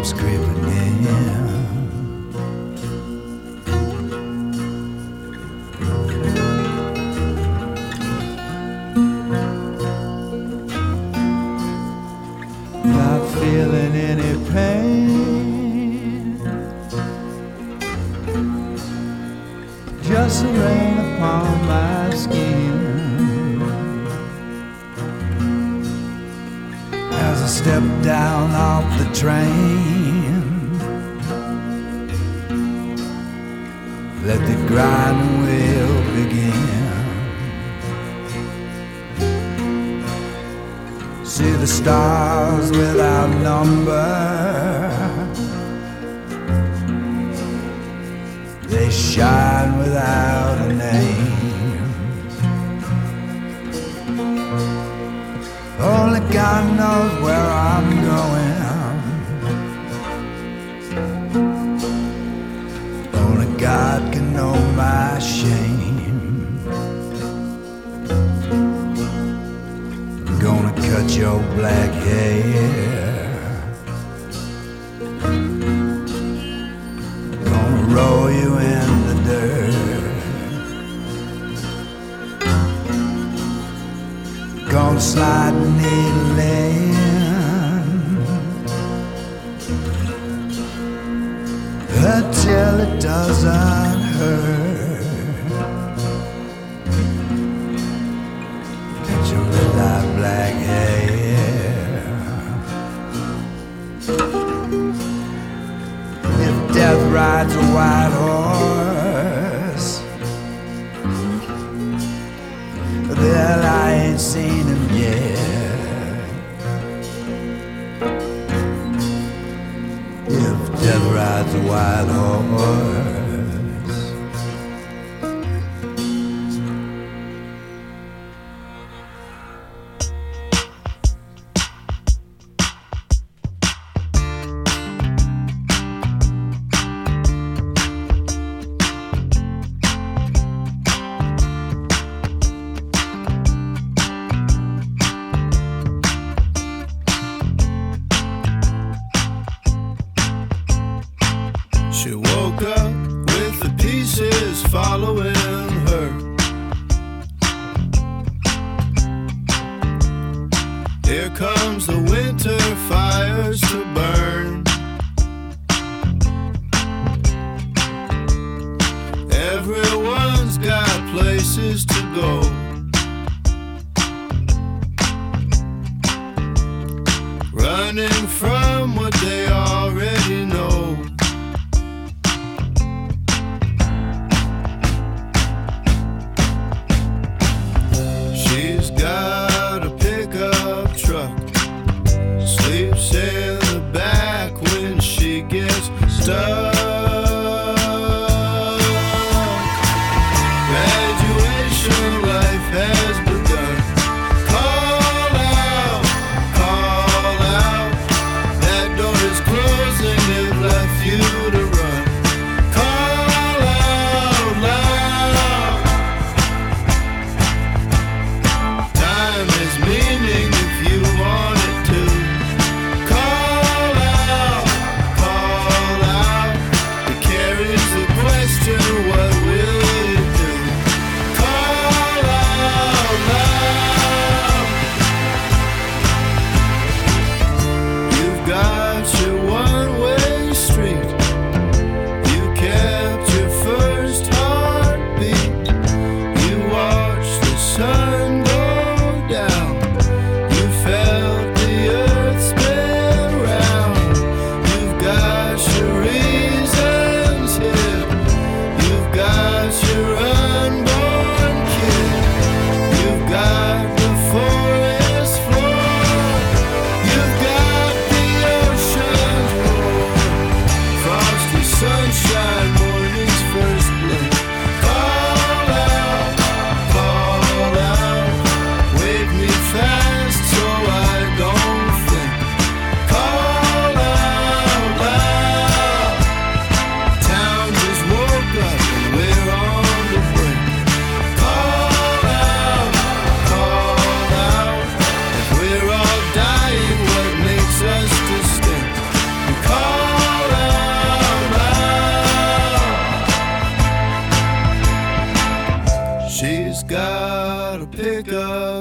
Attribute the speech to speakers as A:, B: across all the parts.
A: Death comes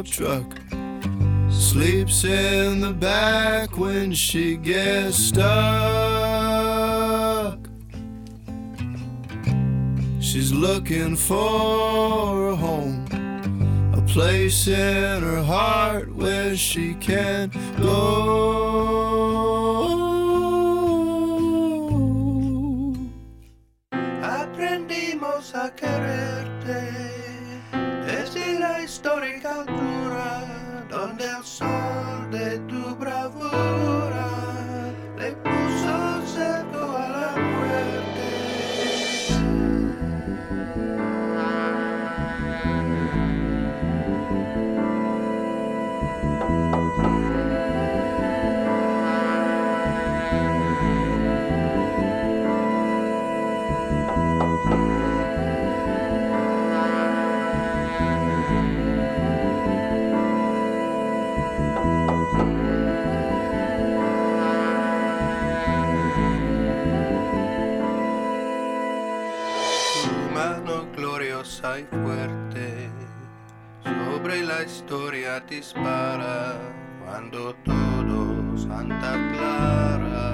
B: pickup truck. Sleeps in the back when she gets stuck. She's looking for a home, a place in her heart where she can go.
C: a querer la historia dispara cuando todo Santa Clara.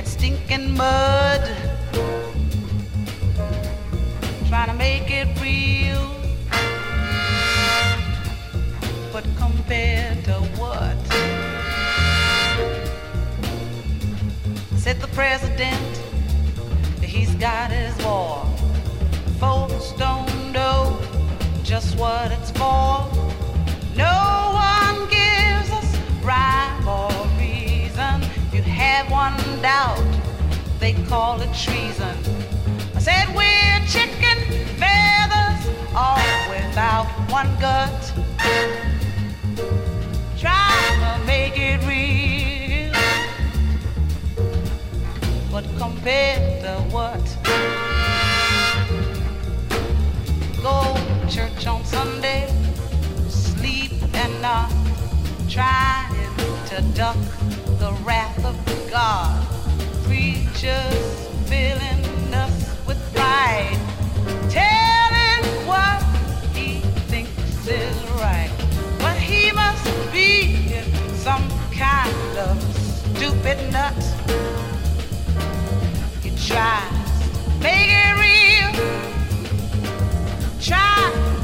C: that stinking mud. Trying to make it real. But compared to what? Said the president, he's got his war.
A: Folks don't know just what it's for. No. have one doubt, they call it treason. I said we're chicken feathers, all without one gut.
D: Try to make it real, but compared to what? Go church on Sunday, sleep and not trying to duck the wrath of God. Preachers filling us with pride, telling what he thinks is right. But he must be some kind of stupid nut. He tries to make it real. Try.